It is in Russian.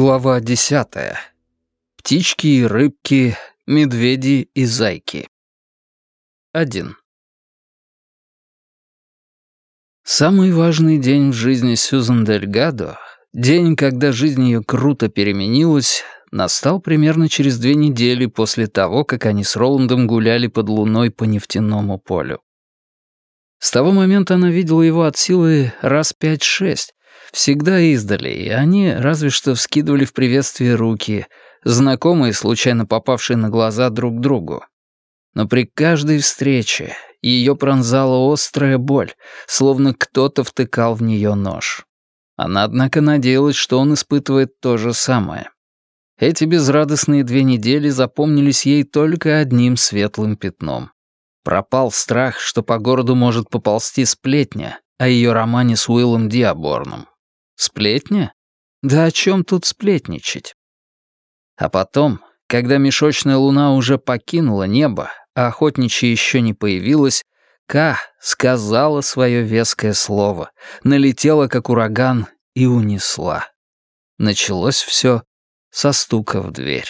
Глава десятая. Птички и рыбки, медведи и зайки. Один. Самый важный день в жизни Сьюзан Дельгадо, день, когда жизнь ее круто переменилась, настал примерно через две недели после того, как они с Роландом гуляли под луной по нефтяному полю. С того момента она видела его от силы раз пять-шесть, всегда издали, и они разве что вскидывали в приветствие руки, знакомые, случайно попавшие на глаза друг другу. Но при каждой встрече ее пронзала острая боль, словно кто-то втыкал в нее нож. Она, однако, надеялась, что он испытывает то же самое. Эти безрадостные две недели запомнились ей только одним светлым пятном. Пропал страх, что по городу может поползти сплетня о ее романе с Уиллом Диаборном. Сплетня? Да о чем тут сплетничать? А потом, когда мешочная луна уже покинула небо, а охотничья еще не появилась, Ка сказала свое веское слово, налетела как ураган и унесла. Началось все со стука в дверь.